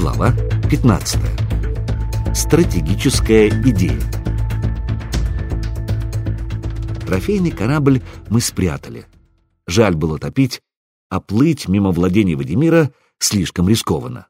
Глава 15. Стратегическая идея. Трофейный корабль мы спрятали. Жаль было топить, а плыть мимо владений Вадимира слишком рискованно.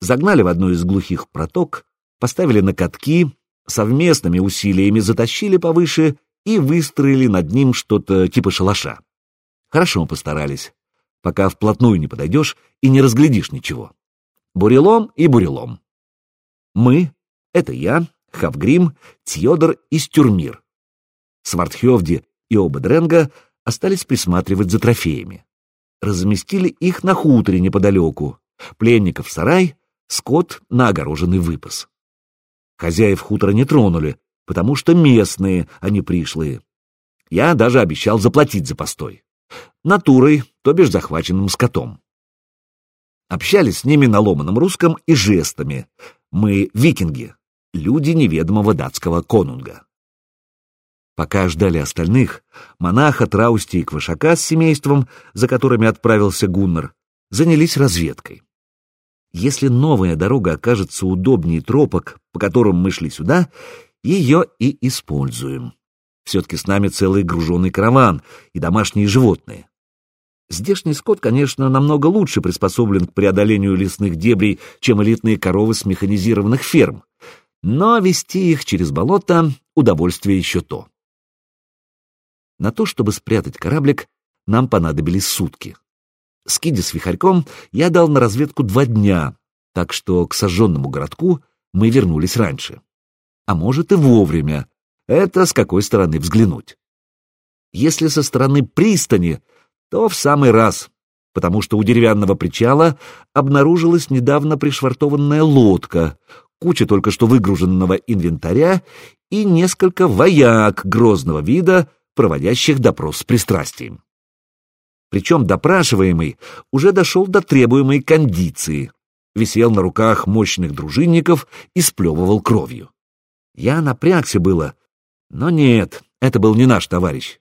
Загнали в одну из глухих проток, поставили на катки, совместными усилиями затащили повыше и выстроили над ним что-то типа шалаша. Хорошо постарались, пока вплотную не подойдешь и не разглядишь ничего. Бурелом и бурелом. Мы — это я, Хавгрим, Тьодор и Стюрмир. Свардхевди и оба Дренга остались присматривать за трофеями. Разместили их на хуторе неподалеку, пленников сарай, скот на огороженный выпас. Хозяев хутора не тронули, потому что местные, а не пришлые. Я даже обещал заплатить за постой. Натурой, то бишь захваченным скотом. Общались с ними на ломаном русском и жестами. Мы викинги, люди неведомого датского конунга. Пока ждали остальных, монаха, Траусти и Квашака с семейством, за которыми отправился Гуннар, занялись разведкой. Если новая дорога окажется удобнее тропок, по которым мы шли сюда, ее и используем. Все-таки с нами целый груженный караван и домашние животные. Здешний скот, конечно, намного лучше приспособлен к преодолению лесных дебрей, чем элитные коровы с механизированных ферм, но вести их через болото — удовольствие еще то. На то, чтобы спрятать кораблик, нам понадобились сутки. Скиди с вихарьком я дал на разведку два дня, так что к сожженному городку мы вернулись раньше. А может и вовремя. Это с какой стороны взглянуть. Если со стороны пристани, то в самый раз, потому что у деревянного причала обнаружилась недавно пришвартованная лодка, куча только что выгруженного инвентаря и несколько вояк грозного вида, проводящих допрос с пристрастием. Причем допрашиваемый уже дошел до требуемой кондиции, висел на руках мощных дружинников и сплевывал кровью. Я напрягся было, но нет, это был не наш товарищ.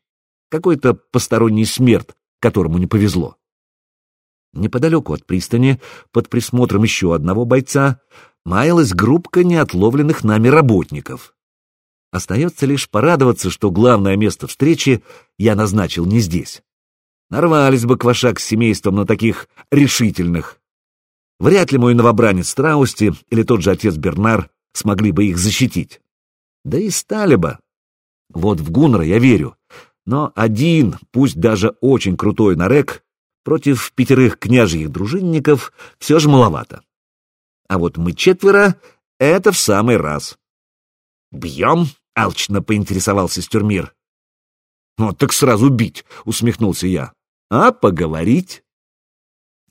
Какой-то посторонний смерть, которому не повезло. Неподалеку от пристани, под присмотром еще одного бойца, маялась группка неотловленных нами работников. Остается лишь порадоваться, что главное место встречи я назначил не здесь. Нарвались бы квашак с семейством на таких решительных. Вряд ли мой новобранец Страусти или тот же отец Бернар смогли бы их защитить. Да и стали бы. Вот в Гуннера я верю. Но один, пусть даже очень крутой нарек, против пятерых княжьих дружинников все же маловато. А вот мы четверо — это в самый раз. «Бьем?» — алчно поинтересовался Стюрмир. «Вот так сразу бить», — усмехнулся я. «А поговорить?»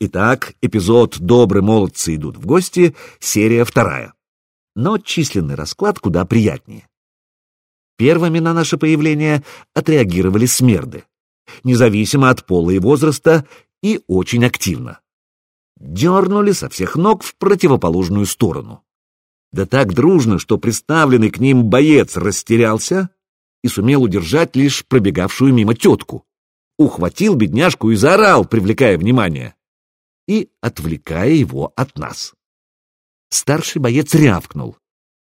Итак, эпизод «Добрые молодцы идут в гости», серия вторая. Но численный расклад куда приятнее. Первыми на наше появление отреагировали смерды, независимо от пола и возраста, и очень активно. Дернули со всех ног в противоположную сторону. Да так дружно, что представленный к ним боец растерялся и сумел удержать лишь пробегавшую мимо тетку. Ухватил бедняжку и заорал, привлекая внимание. И отвлекая его от нас. Старший боец рявкнул.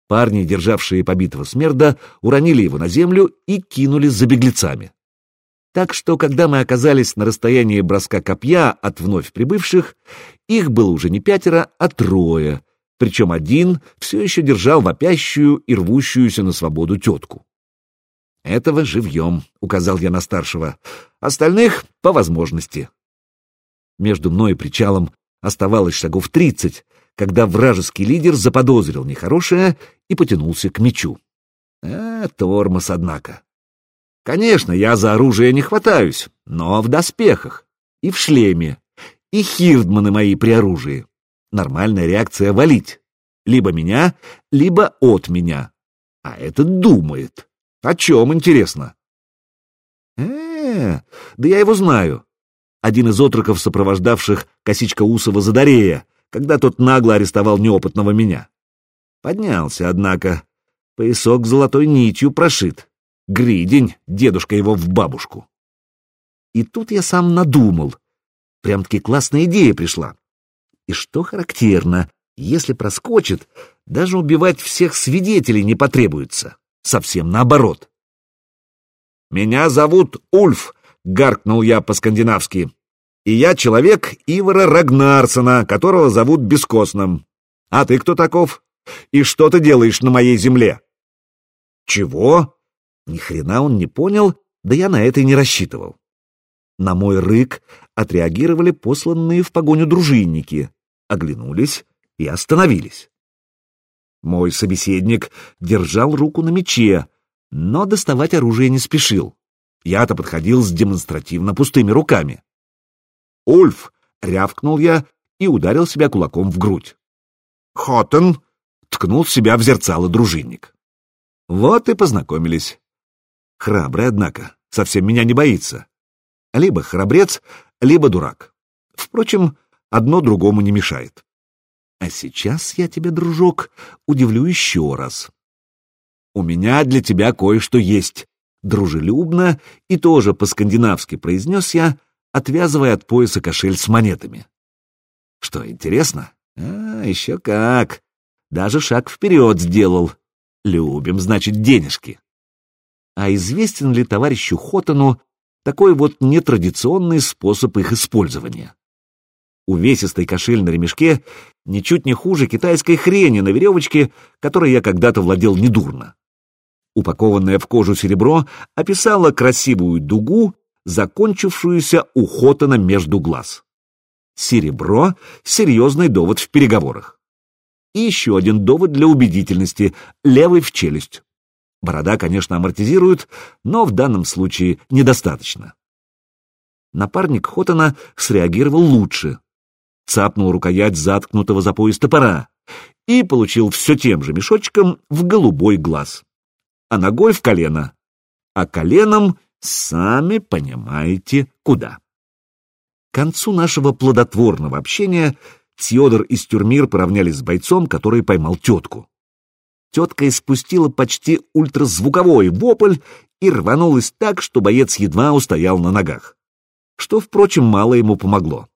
Парни, державшие побитого смерда, уронили его на землю и кинулись за беглецами. Так что, когда мы оказались на расстоянии броска копья от вновь прибывших, их было уже не пятеро, а трое, причем один все еще держал вопящую и рвущуюся на свободу тетку. «Этого живьем», — указал я на старшего, — «остальных — по возможности». Между мной и причалом оставалось шагов тридцать, когда вражеский лидер заподозрил нехорошее и потянулся к мечу. А, тормоз, однако. Конечно, я за оружие не хватаюсь, но в доспехах и в шлеме, и хирдманы мои при оружии нормальная реакция валить. Либо меня, либо от меня. А этот думает. О чем, интересно? э, -э да я его знаю. Один из отроков, сопровождавших Косичка Усова Задарея, когда тот нагло арестовал неопытного меня. Поднялся, однако. Поясок золотой нитью прошит. Гридень, дедушка его в бабушку. И тут я сам надумал. Прям-таки классная идея пришла. И что характерно, Если проскочит, даже убивать всех свидетелей не потребуется. Совсем наоборот. «Меня зовут Ульф», — гаркнул я по-скандинавски. «И я человек Ивара Рагнарсона, которого зовут Бескостным. А ты кто таков? И что ты делаешь на моей земле?» «Чего?» Ни хрена он не понял, да я на это и не рассчитывал. На мой рык отреагировали посланные в погоню дружинники, оглянулись и остановились. Мой собеседник держал руку на мече, но доставать оружие не спешил. Я-то подходил с демонстративно пустыми руками. «Ульф!» — рявкнул я и ударил себя кулаком в грудь. «Хоттен!» — ткнул себя в зерцало дружинник. Вот и познакомились. Храбрый, однако, совсем меня не боится. Либо храбрец, либо дурак. Впрочем, одно другому не мешает. А сейчас я тебе, дружок, удивлю еще раз. У меня для тебя кое-что есть. Дружелюбно и тоже по-скандинавски произнес я, отвязывая от пояса кошель с монетами. Что, интересно? А, еще как. Даже шаг вперед сделал. Любим, значит, денежки. А известен ли товарищу Хотану такой вот нетрадиционный способ их использования? Увесистый кошель на ремешке ничуть не хуже китайской хрени на веревочке, которой я когда-то владел недурно. Упакованное в кожу серебро описало красивую дугу, закончившуюся у Хотана между глаз. Серебро — серьезный довод в переговорах. И еще один довод для убедительности — левый в челюсть. Борода, конечно, амортизирует, но в данном случае недостаточно. Напарник Хотана среагировал лучше цапнул рукоять заткнутого за пояс топора и получил все тем же мешочком в голубой глаз, а ногой в колено, а коленом сами понимаете куда. К концу нашего плодотворного общения Тьодор и Стюрмир поравнялись с бойцом, который поймал тетку. Тетка испустила почти ультразвуковой вопль и рванулась так, что боец едва устоял на ногах. Что, впрочем, мало ему помогло.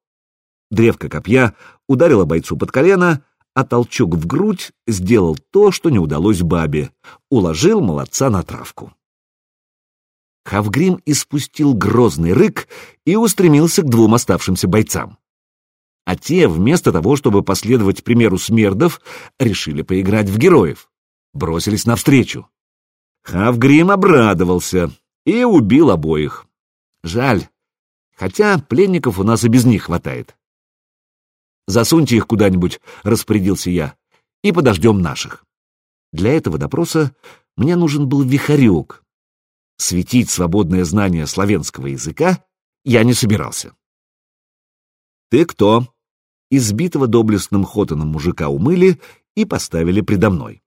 Древко копья ударило бойцу под колено, а толчок в грудь сделал то, что не удалось бабе, уложил молодца на травку. Хавгрим испустил грозный рык и устремился к двум оставшимся бойцам. А те, вместо того, чтобы последовать примеру смердов, решили поиграть в героев. Бросились навстречу. Хавгрим обрадовался и убил обоих. Жаль, хотя пленников у нас и без них хватает. Засуньте их куда-нибудь, — распорядился я, — и подождем наших. Для этого допроса мне нужен был вихарек. Светить свободное знание славянского языка я не собирался. «Ты кто?» Избитого доблестным хотаном мужика умыли и поставили предо мной.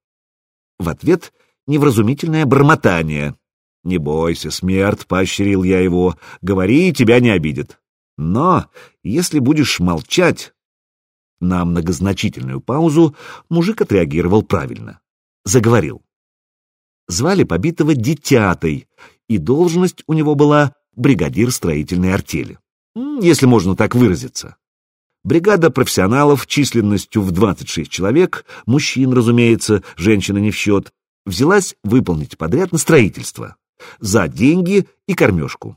В ответ невразумительное бормотание. «Не бойся, смерть», — поощрил я его, — «говори, тебя не обидит. Но если будешь молчать, на многозначительную паузу мужик отреагировал правильно. Заговорил. Звали побитого Детятой, и должность у него была бригадир строительной артели. Если можно так выразиться. Бригада профессионалов численностью в 26 человек, мужчин, разумеется, женщины не в счет, взялась выполнить подряд на строительство. За деньги и кормежку.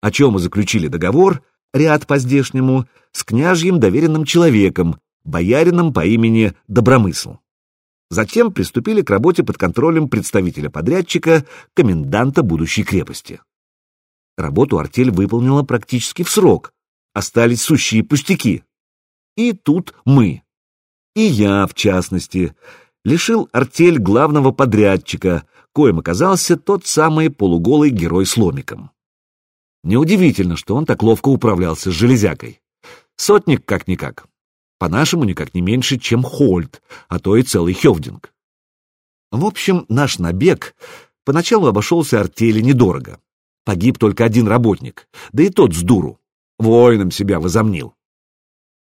О чем и заключили договор, ряд по-здешнему, с княжьим доверенным человеком, боярином по имени Добромысл. Затем приступили к работе под контролем представителя подрядчика, коменданта будущей крепости. Работу артель выполнила практически в срок, остались сущие пустяки. И тут мы. И я, в частности, лишил артель главного подрядчика, коим оказался тот самый полуголый герой с ломиком. Неудивительно, что он так ловко управлялся с железякой. Сотник как-никак. По-нашему, никак не меньше, чем Хольд, а то и целый Хевдинг. В общем, наш набег поначалу обошелся артели недорого. Погиб только один работник, да и тот с дуру. Воином себя возомнил.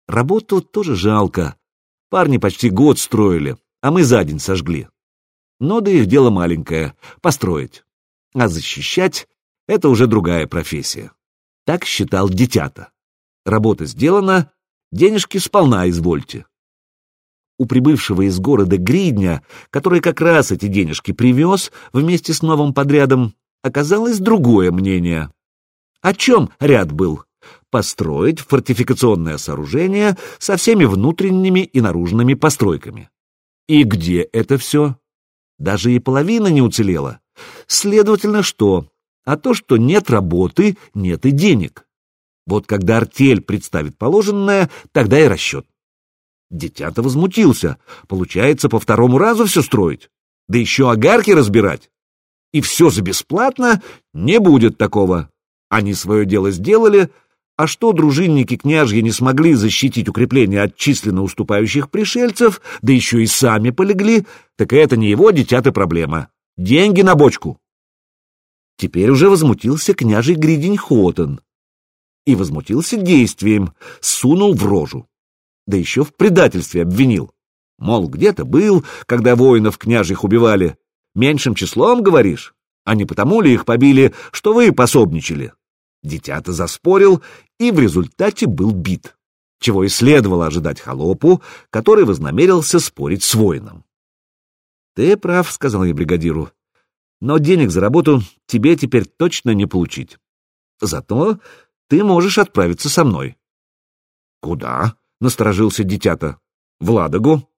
Работу тоже жалко. Парни почти год строили, а мы за день сожгли. Но да их дело маленькое — построить. А защищать это уже другая профессия. Так считал дитята. Работа сделана, денежки сполна извольте. у прибывшего из города Гридня, который как раз эти денежки привез вместе с новым подрядом, оказалось другое мнение. О чем ряд был? Построить фортификационное сооружение со всеми внутренними и наружными постройками. И где это все? Даже и половина не уцелела. Следовательно, что? А то, что нет работы, нет и денег. Вот когда артель представит положенное, тогда и расчет. Дитя-то возмутился. Получается, по второму разу все строить? Да еще огарки разбирать? И все за бесплатно? Не будет такого. Они свое дело сделали, а что дружинники княжьи не смогли защитить укрепление от численно уступающих пришельцев, да еще и сами полегли, так это не его дитя-то проблема. Деньги на бочку. Теперь уже возмутился княжий Гридень Хотон. И возмутился действием, сунул в рожу да еще в предательстве обвинил. Мол, где-то был, когда воинов княжих убивали. Меньшим числом, говоришь? А не потому ли их побили, что вы пособничали? Дитя-то заспорил и в результате был бит, чего и следовало ожидать холопу, который вознамерился спорить с воином. «Ты прав», — сказал я бригадиру, — «но денег за работу тебе теперь точно не получить. Зато ты можешь отправиться со мной». «Куда?» насторожился дитята. В Ладогу.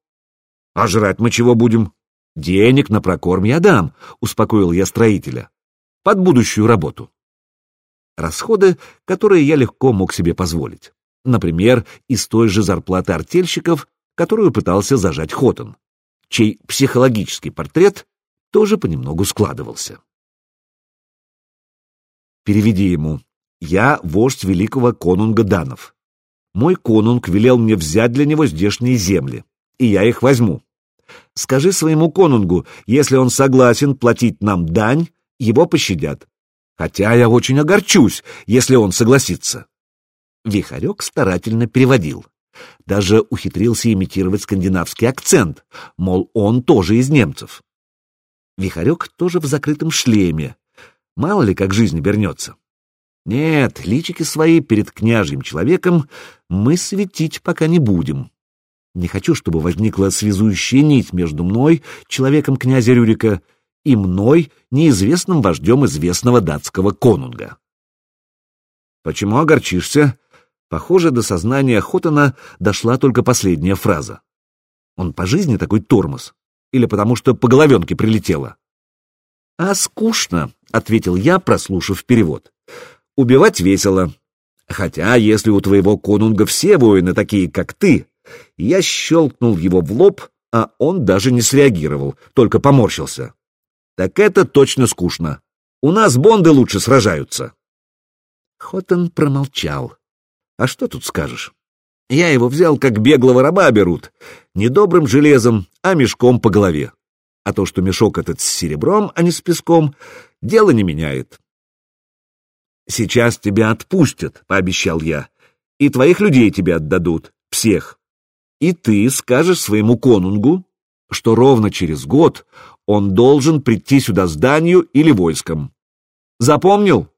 А жрать мы чего будем? Денег на прокорм я дам, успокоил я строителя. Под будущую работу. Расходы, которые я легко мог себе позволить. Например, из той же зарплаты артельщиков, которую пытался зажать Хотон, чей психологический портрет тоже понемногу складывался. Переведи ему. Я вождь великого конунга Данов. Мой конунг велел мне взять для него здешние земли, и я их возьму. Скажи своему конунгу, если он согласен платить нам дань, его пощадят. Хотя я очень огорчусь, если он согласится. Вихарек старательно переводил. Даже ухитрился имитировать скандинавский акцент, мол, он тоже из немцев. Вихарек тоже в закрытом шлеме. Мало ли, как жизнь вернется. Нет, личики свои перед княжьим человеком мы светить пока не будем. Не хочу, чтобы возникла связующая нить между мной, человеком князя Рюрика, и мной, неизвестным вождем известного датского конунга. Почему огорчишься? Похоже, до сознания Хотана дошла только последняя фраза. Он по жизни такой тормоз? Или потому что по головенке прилетело? — А скучно, — ответил я, прослушав перевод. Убивать весело. Хотя, если у твоего конунга все воины такие, как ты, я щелкнул его в лоб, а он даже не среагировал, только поморщился. Так это точно скучно. У нас бонды лучше сражаются. Хоттон промолчал. А что тут скажешь? Я его взял, как беглого раба берут. Не добрым железом, а мешком по голове. А то, что мешок этот с серебром, а не с песком, дело не меняет. «Сейчас тебя отпустят», — пообещал я, — «и твоих людей тебе отдадут, всех. И ты скажешь своему конунгу, что ровно через год он должен прийти сюда с данью или войском. Запомнил?»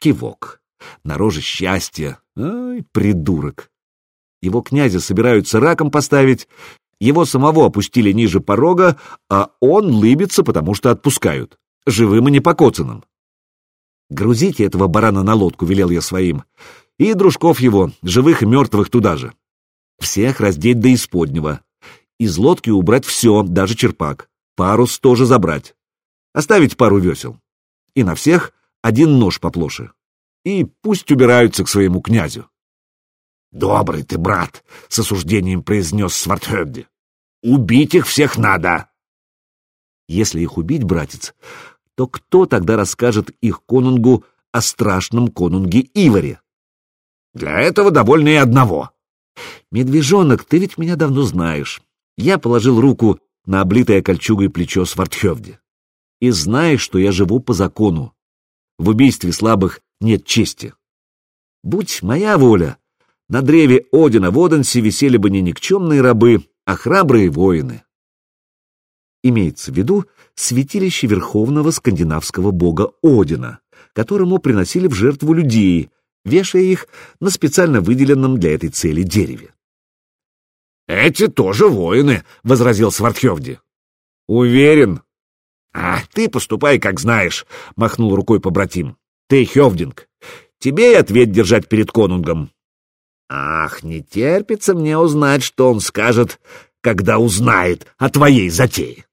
Кивок. На роже счастье. Ай, придурок. Его князя собираются раком поставить, его самого опустили ниже порога, а он лыбится, потому что отпускают, живым и непокоцанным. «Грузите этого барана на лодку», — велел я своим, — «и дружков его, живых и мертвых, туда же. Всех раздеть до исподнего. Из лодки убрать все, даже черпак. Парус тоже забрать. Оставить пару весел. И на всех один нож поплоше. И пусть убираются к своему князю». «Добрый ты, брат», — с осуждением произнес Свартхёдди. «Убить их всех надо!» «Если их убить, братец, то кто тогда расскажет их конунгу о страшном конунге Иваре? Для этого довольно и одного. Медвежонок, ты ведь меня давно знаешь. Я положил руку на облитое кольчугой плечо Свартхевде. И знаешь, что я живу по закону. В убийстве слабых нет чести. Будь моя воля, на древе Одина в Оденсе висели бы не никчемные рабы, а храбрые воины. Имеется в виду святилище верховного скандинавского бога Одина, которому приносили в жертву людей, вешая их на специально выделенном для этой цели дереве. Эти тоже воины, — возразил Свардхевди. Уверен. А ты поступай, как знаешь, — махнул рукой побратим. Ты Хевдинг. Тебе и ответ держать перед конунгом. Ах, не терпится мне узнать, что он скажет, когда узнает о твоей затее.